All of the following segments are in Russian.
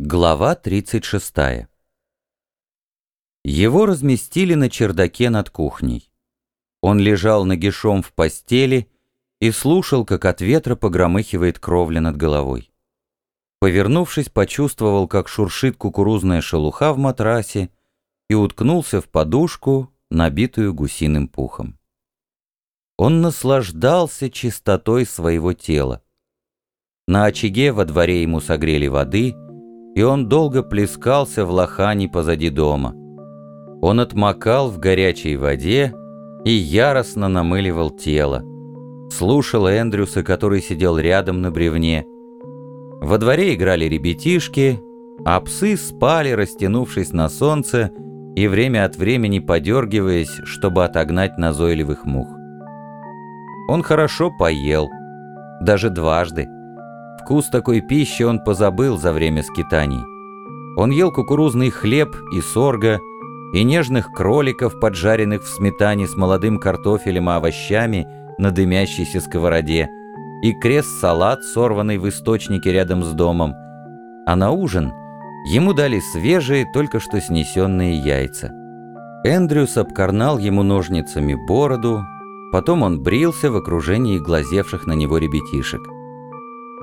Глава 36 Его разместили на чердаке над кухней. Он лежал нагишом в постели и слушал, как от ветра погромыхивает кровля над головой. Повернувшись, почувствовал, как шуршит кукурузная шелуха в матрасе и уткнулся в подушку, набитую гусиным пухом. Он наслаждался чистотой своего тела. На очаге во дворе ему согрели воды — и он долго плескался в лохане позади дома. Он отмокал в горячей воде и яростно намыливал тело. Слушал Эндрюса, который сидел рядом на бревне. Во дворе играли ребятишки, а псы спали, растянувшись на солнце и время от времени подергиваясь, чтобы отогнать назойливых мух. Он хорошо поел, даже дважды. Вкус такой пищи он позабыл за время скитаний. Он ел кукурузный хлеб и сорга, и нежных кроликов, поджаренных в сметане с молодым картофелем и овощами на дымящейся сковороде, и крест-салат, сорванный в источнике рядом с домом. А на ужин ему дали свежие, только что снесенные яйца. Эндрюс обкорнал ему ножницами бороду, потом он брился в окружении глазевших на него ребятишек.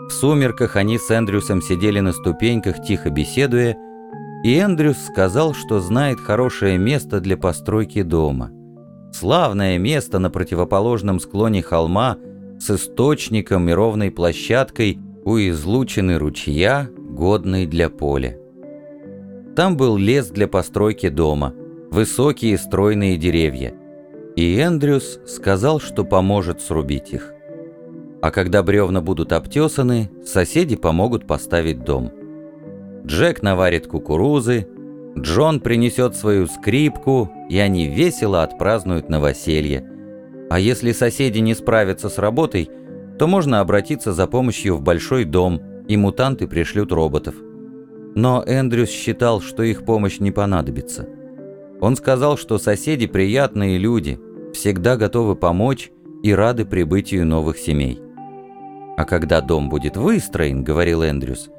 В сумерках они с Эндрюсом сидели на ступеньках, тихо беседуя, и Эндрюс сказал, что знает хорошее место для постройки дома. Славное место на противоположном склоне холма с источником и ровной площадкой у излучины ручья, годной для поля. Там был лес для постройки дома, высокие стройные деревья. И Эндрюс сказал, что поможет срубить их а когда бревна будут обтесаны, соседи помогут поставить дом. Джек наварит кукурузы, Джон принесет свою скрипку, и они весело отпразднуют новоселье. А если соседи не справятся с работой, то можно обратиться за помощью в большой дом, и мутанты пришлют роботов. Но Эндрюс считал, что их помощь не понадобится. Он сказал, что соседи приятные люди, всегда готовы помочь и рады прибытию новых семей. А когда дом будет выстроен, говорил Эндрюс,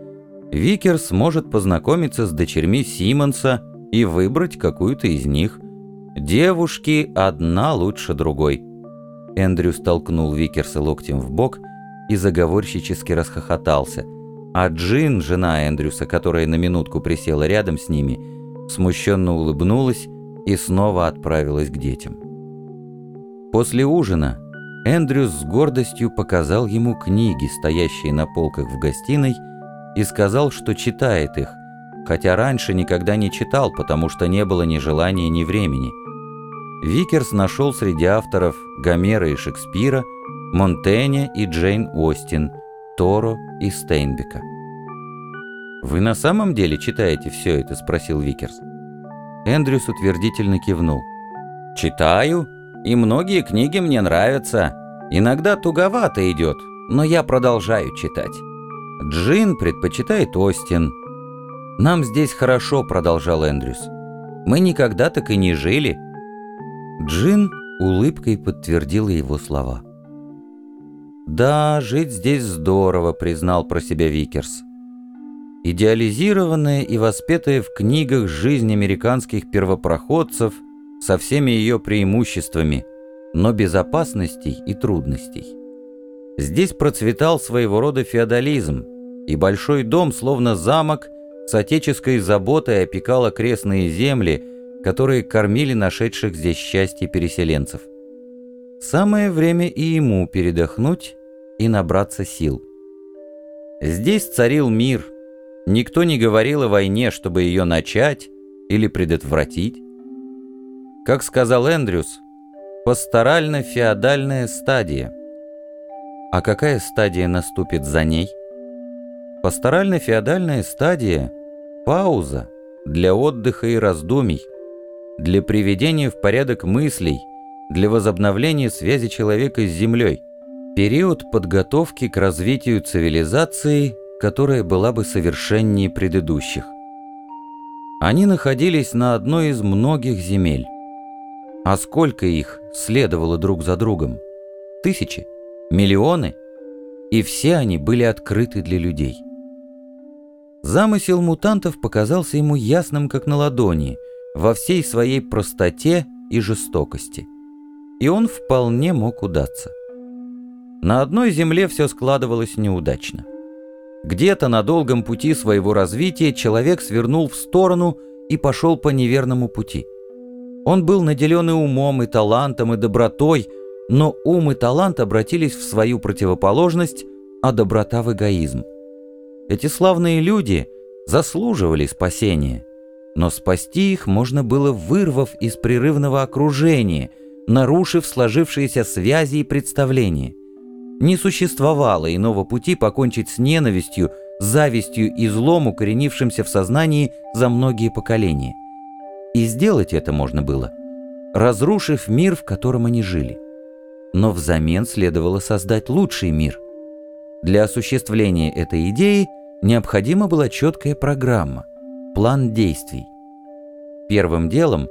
Викер сможет познакомиться с дочерьми Симмонса и выбрать какую-то из них. Девушки одна лучше другой. Эндрюс толкнул Викерса локтем в бок и заговорщически расхохотался. А Джин, жена Эндрюса, которая на минутку присела рядом с ними, смущенно улыбнулась и снова отправилась к детям. После ужина Эндрюс с гордостью показал ему книги, стоящие на полках в гостиной, и сказал, что читает их, хотя раньше никогда не читал, потому что не было ни желания, ни времени. Викерс нашел среди авторов Гомера и Шекспира, Монтэня и Джейн Остин, Торо и Стейнбека. «Вы на самом деле читаете все это?» – спросил Викерс. Эндрюс утвердительно кивнул. «Читаю и многие книги мне нравятся. Иногда туговато идет, но я продолжаю читать. Джин предпочитает Остин. «Нам здесь хорошо», — продолжал Эндрюс. «Мы никогда так и не жили». Джин улыбкой подтвердила его слова. «Да, жить здесь здорово», — признал про себя Викерс. Идеализированная и воспетая в книгах жизнь американских первопроходцев — со всеми ее преимуществами, но без опасностей и трудностей. Здесь процветал своего рода феодализм, и большой дом, словно замок, с отеческой заботой опекал окрестные земли, которые кормили нашедших здесь счастье переселенцев. Самое время и ему передохнуть и набраться сил. Здесь царил мир, никто не говорил о войне, чтобы ее начать или предотвратить. Как сказал Эндрюс, пасторально-феодальная стадия. А какая стадия наступит за ней? Пасторально-феодальная стадия – пауза для отдыха и раздумий, для приведения в порядок мыслей, для возобновления связи человека с землей, период подготовки к развитию цивилизации, которая была бы совершеннее предыдущих. Они находились на одной из многих земель. А сколько их следовало друг за другом? Тысячи? Миллионы? И все они были открыты для людей. Замысел мутантов показался ему ясным, как на ладони, во всей своей простоте и жестокости. И он вполне мог удаться. На одной земле все складывалось неудачно. Где-то на долгом пути своего развития человек свернул в сторону и пошел по неверному пути. Он был наделен и умом, и талантом, и добротой, но ум и талант обратились в свою противоположность, а доброта в эгоизм. Эти славные люди заслуживали спасения, но спасти их можно было, вырвав из прерывного окружения, нарушив сложившиеся связи и представления. Не существовало иного пути покончить с ненавистью, завистью и злом, укоренившимся в сознании за многие поколения. И сделать это можно было, разрушив мир, в котором они жили. Но взамен следовало создать лучший мир. Для осуществления этой идеи необходима была четкая программа, план действий. Первым делом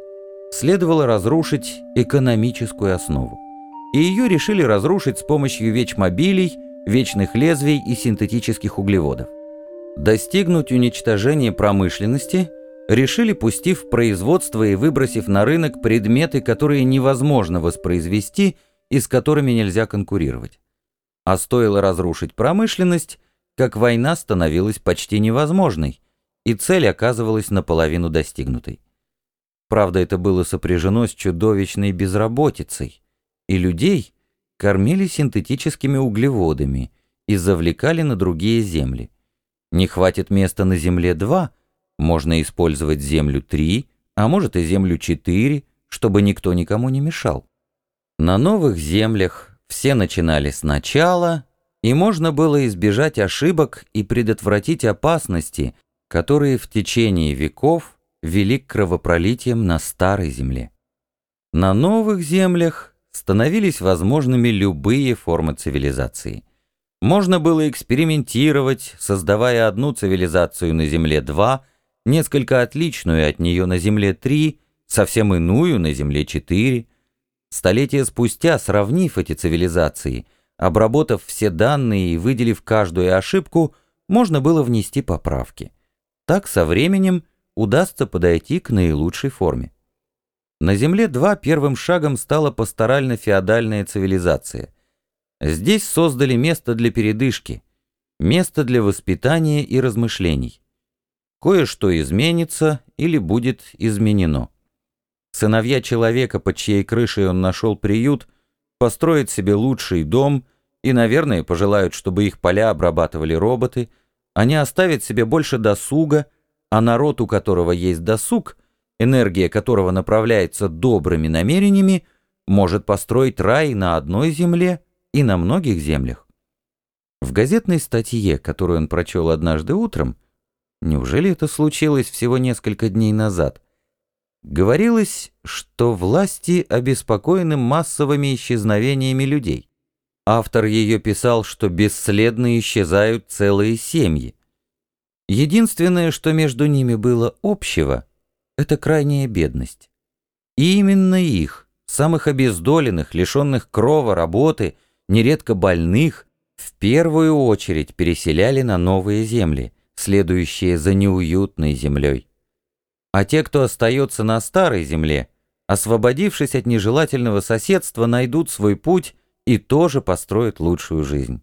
следовало разрушить экономическую основу и ее решили разрушить с помощью вечмобилей, вечных лезвий и синтетических углеводов. Достигнуть уничтожения промышленности решили, пустив в производство и выбросив на рынок предметы, которые невозможно воспроизвести и с которыми нельзя конкурировать. А стоило разрушить промышленность, как война становилась почти невозможной, и цель оказывалась наполовину достигнутой. Правда, это было сопряжено с чудовищной безработицей и людей кормили синтетическими углеводами и завлекали на другие земли. Не хватит места на Земле 2, можно использовать Землю 3, а может и Землю 4, чтобы никто никому не мешал. На новых землях все начинали сначала, и можно было избежать ошибок и предотвратить опасности, которые в течение веков вели к кровопролитиям на старой земле. На новых землях становились возможными любые формы цивилизации. Можно было экспериментировать, создавая одну цивилизацию на Земле-2, несколько отличную от нее на Земле-3, совсем иную на Земле-4. Столетия спустя, сравнив эти цивилизации, обработав все данные и выделив каждую ошибку, можно было внести поправки. Так со временем удастся подойти к наилучшей форме. На Земле-2 первым шагом стала пасторально-феодальная цивилизация. Здесь создали место для передышки, место для воспитания и размышлений. Кое-что изменится или будет изменено. Сыновья человека, под чьей крышей он нашел приют, построят себе лучший дом и, наверное, пожелают, чтобы их поля обрабатывали роботы, они оставят себе больше досуга, а народ, у которого есть досуг – энергия которого направляется добрыми намерениями, может построить рай на одной земле и на многих землях. В газетной статье, которую он прочел однажды утром, неужели это случилось всего несколько дней назад, говорилось, что власти обеспокоены массовыми исчезновениями людей. Автор ее писал, что бесследно исчезают целые семьи. Единственное, что между ними было общего — это крайняя бедность. И именно их, самых обездоленных, лишенных крова, работы, нередко больных, в первую очередь переселяли на новые земли, следующие за неуютной землей. А те, кто остается на старой земле, освободившись от нежелательного соседства, найдут свой путь и тоже построят лучшую жизнь.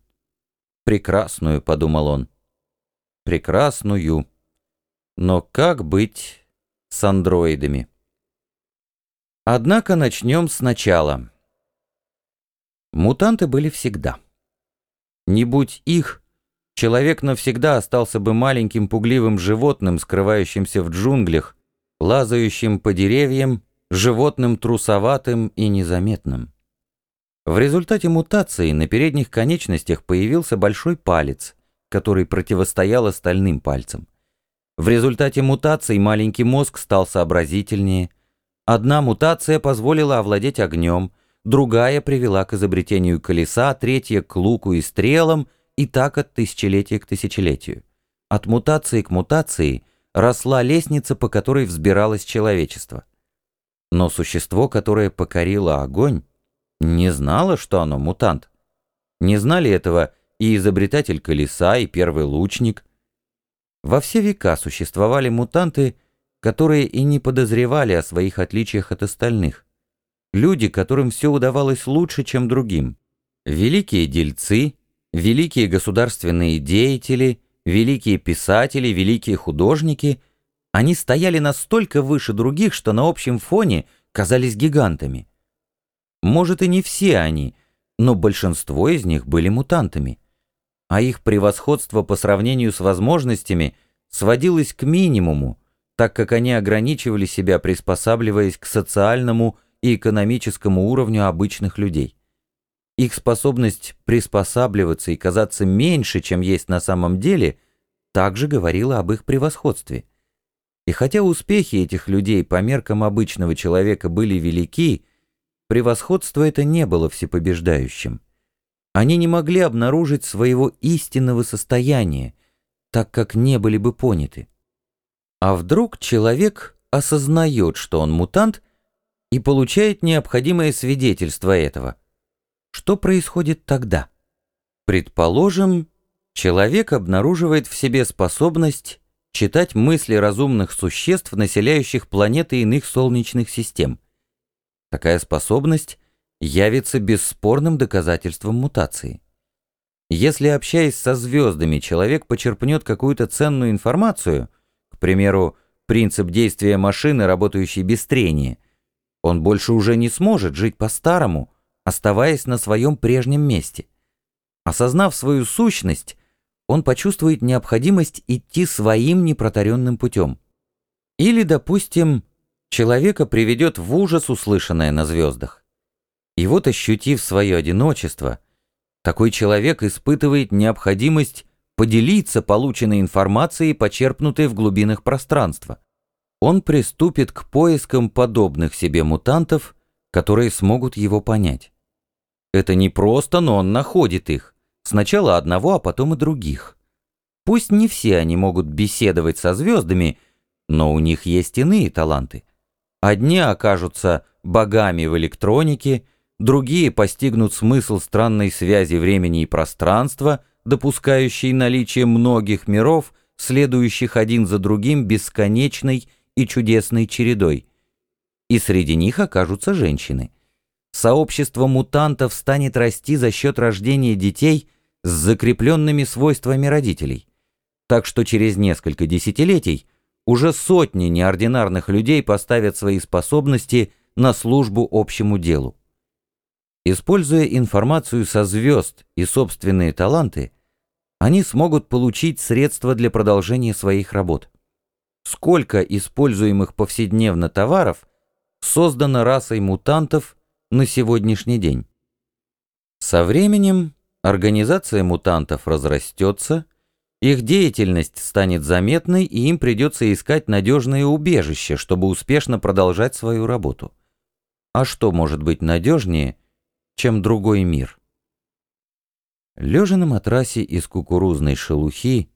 «Прекрасную», — подумал он, — «прекрасную. Но как быть с андроидами. Однако начнем сначала. Мутанты были всегда. Не будь их, человек навсегда остался бы маленьким пугливым животным, скрывающимся в джунглях, лазающим по деревьям, животным трусоватым и незаметным. В результате мутации на передних конечностях появился большой палец, который противостоял остальным пальцам. В результате мутаций маленький мозг стал сообразительнее. Одна мутация позволила овладеть огнем, другая привела к изобретению колеса, третья — к луку и стрелам, и так от тысячелетия к тысячелетию. От мутации к мутации росла лестница, по которой взбиралось человечество. Но существо, которое покорило огонь, не знало, что оно мутант. Не знали этого и изобретатель колеса, и первый лучник — Во все века существовали мутанты, которые и не подозревали о своих отличиях от остальных. Люди, которым все удавалось лучше, чем другим. Великие дельцы, великие государственные деятели, великие писатели, великие художники — они стояли настолько выше других, что на общем фоне казались гигантами. Может, и не все они, но большинство из них были мутантами. А их превосходство по сравнению с возможностями сводилось к минимуму, так как они ограничивали себя, приспосабливаясь к социальному и экономическому уровню обычных людей. Их способность приспосабливаться и казаться меньше, чем есть на самом деле, также говорила об их превосходстве. И хотя успехи этих людей по меркам обычного человека были велики, превосходство это не было всепобеждающим. Они не могли обнаружить своего истинного состояния, так как не были бы поняты. А вдруг человек осознает, что он мутант, и получает необходимое свидетельство этого? Что происходит тогда? Предположим, человек обнаруживает в себе способность читать мысли разумных существ, населяющих планеты иных солнечных систем. Такая способность явится бесспорным доказательством мутации. Если, общаясь со звездами, человек почерпнет какую-то ценную информацию, к примеру, принцип действия машины, работающей без трения, он больше уже не сможет жить по-старому, оставаясь на своем прежнем месте. Осознав свою сущность, он почувствует необходимость идти своим непротаренным путем. Или, допустим, человека приведет в ужас услышанное на звездах. И вот, ощутив свое одиночество, такой человек испытывает необходимость поделиться полученной информацией, почерпнутой в глубинах пространства. Он приступит к поискам подобных себе мутантов, которые смогут его понять. Это не просто, но он находит их. Сначала одного, а потом и других. Пусть не все они могут беседовать со звездами, но у них есть иные таланты. Одни окажутся богами в электронике, другие постигнут смысл странной связи времени и пространства, допускающей наличие многих миров, следующих один за другим бесконечной и чудесной чередой. И среди них окажутся женщины. Сообщество мутантов станет расти за счет рождения детей с закрепленными свойствами родителей. Так что через несколько десятилетий уже сотни неординарных людей поставят свои способности на службу общему делу. Используя информацию со звезд и собственные таланты, они смогут получить средства для продолжения своих работ. Сколько используемых повседневно товаров создано расой мутантов на сегодняшний день? Со временем Организация мутантов разрастется, их деятельность станет заметной, и им придется искать надежное убежище, чтобы успешно продолжать свою работу. А что может быть надежнее, чем другой мир? Лежа на матрасе из кукурузной шелухи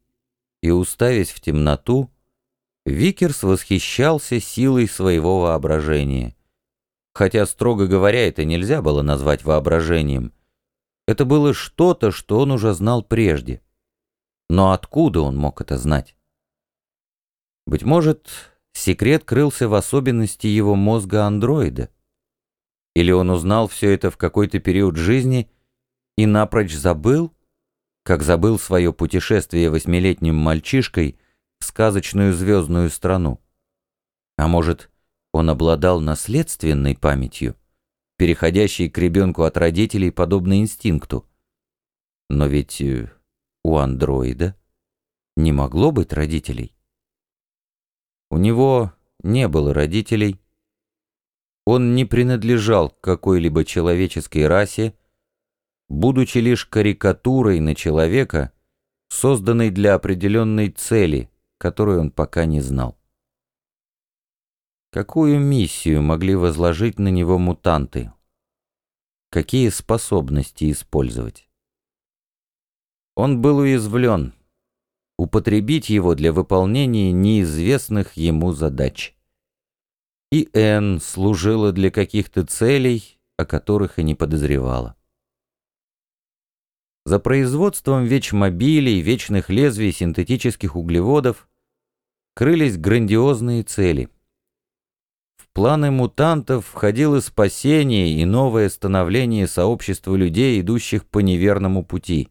и уставясь в темноту, Викерс восхищался силой своего воображения. Хотя, строго говоря, это нельзя было назвать воображением. Это было что-то, что он уже знал прежде. Но откуда он мог это знать? Быть может, секрет крылся в особенности его мозга-андроида. Или он узнал все это в какой-то период жизни и напрочь забыл, как забыл свое путешествие восьмилетним мальчишкой в сказочную звездную страну. А может, он обладал наследственной памятью? переходящий к ребенку от родителей, подобно инстинкту. Но ведь э, у андроида не могло быть родителей. У него не было родителей. Он не принадлежал к какой-либо человеческой расе, будучи лишь карикатурой на человека, созданной для определенной цели, которую он пока не знал. Какую миссию могли возложить на него мутанты? Какие способности использовать? Он был уязвлен. Употребить его для выполнения неизвестных ему задач. И Н служила для каких-то целей, о которых и не подозревала. за производством вечмобилей, вечных лезвий синтетических углеводов крылись грандиозные цели. Планы мутантов входило спасение и новое становление сообщества людей, идущих по неверному пути.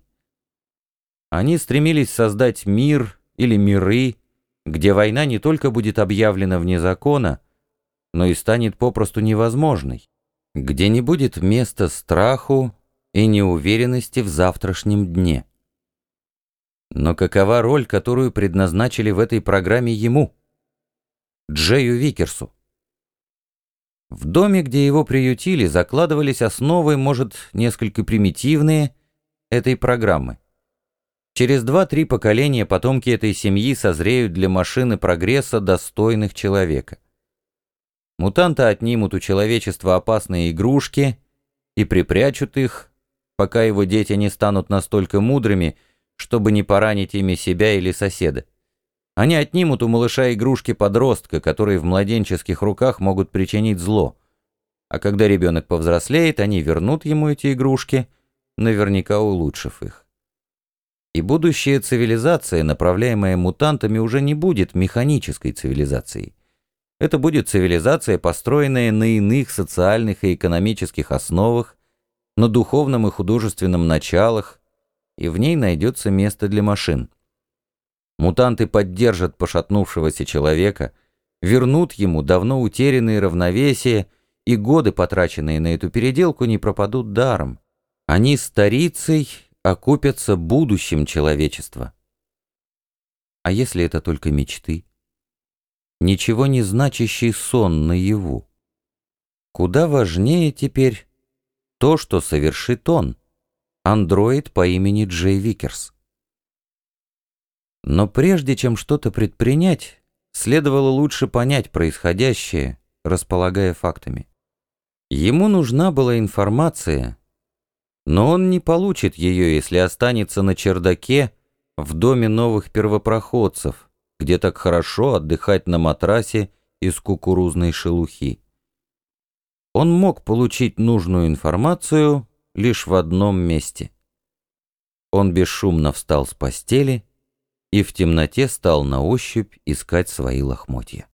Они стремились создать мир или миры, где война не только будет объявлена вне закона, но и станет попросту невозможной, где не будет места страху и неуверенности в завтрашнем дне. Но какова роль, которую предназначили в этой программе ему, Джею Викерсу? В доме, где его приютили, закладывались основы, может, несколько примитивные, этой программы. Через два-три поколения потомки этой семьи созреют для машины прогресса, достойных человека. Мутанты отнимут у человечества опасные игрушки и припрячут их, пока его дети не станут настолько мудрыми, чтобы не поранить ими себя или соседа. Они отнимут у малыша игрушки подростка, которые в младенческих руках могут причинить зло. А когда ребенок повзрослеет, они вернут ему эти игрушки, наверняка улучшив их. И будущая цивилизация, направляемая мутантами, уже не будет механической цивилизацией. Это будет цивилизация, построенная на иных социальных и экономических основах, на духовном и художественном началах, и в ней найдется место для машин. Мутанты поддержат пошатнувшегося человека, вернут ему давно утерянные равновесие, и годы, потраченные на эту переделку, не пропадут даром. Они старицей окупятся будущим человечества. А если это только мечты? ничего не значащий сон наяву. Куда важнее теперь то, что совершит он, андроид по имени Джей Викерс. Но прежде чем что-то предпринять, следовало лучше понять происходящее, располагая фактами. Ему нужна была информация, но он не получит ее, если останется на чердаке в доме новых первопроходцев, где так хорошо отдыхать на матрасе из кукурузной шелухи. Он мог получить нужную информацию лишь в одном месте. Он бесшумно встал с постели и в темноте стал на ощупь искать свои лохмотья.